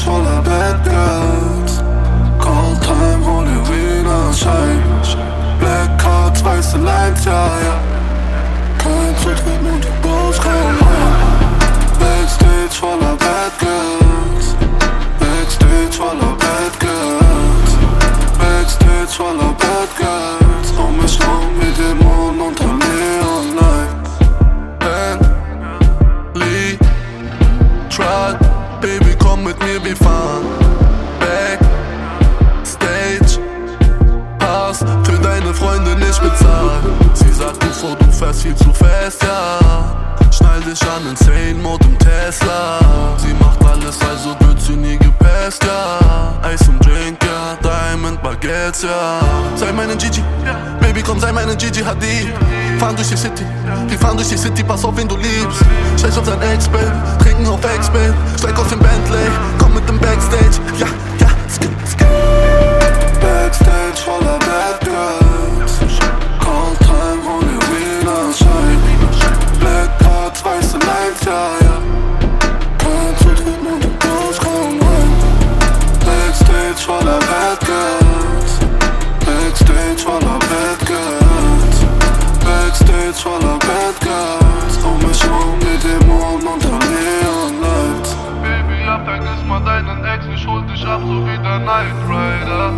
voller Bad Girls. Cold Time, Holy Wiener Schein. Black Cards, weiße Lines, ja, ja. Kein Zutritt und die Bros kein komm mit mir, wir fahren Backstage Pass für deine Freunde nicht bezahlt Sie sagt, du vor, du fährst viel zu fest, ja. Schnall dich an, insane Mode im Tesla. Sie macht alles, also wird sie nie gepasst, ja. Eis und Drink, ja, Diamond Baguettes, ja. Sei meine Gigi, Baby, komm, sei meine Gigi Hadid. Fahren durch die City, wir fahren durch die City, pass auf, wen du liebst. Scheiß auf dein Ex-Babe, trinken auf Ex-Babe Steig aus dem Bentley, extra, ja. Kannst du treten und die Blues kommen rein. Backstage voller Bad Girls. Backstage voller Bad Girls. Backstage voller Bad Girls. Um mich rum mit dem Mond und der Neonlight. Baby, ja, vergiss mal deinen Ex, ich hol dich ab, so wie der Knight Rider.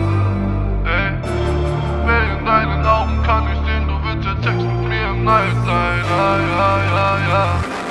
Ey, in deinen Augen kann ich sehen, du willst ja Sex mit mir im Night, nein, ja, ja, ja, ja.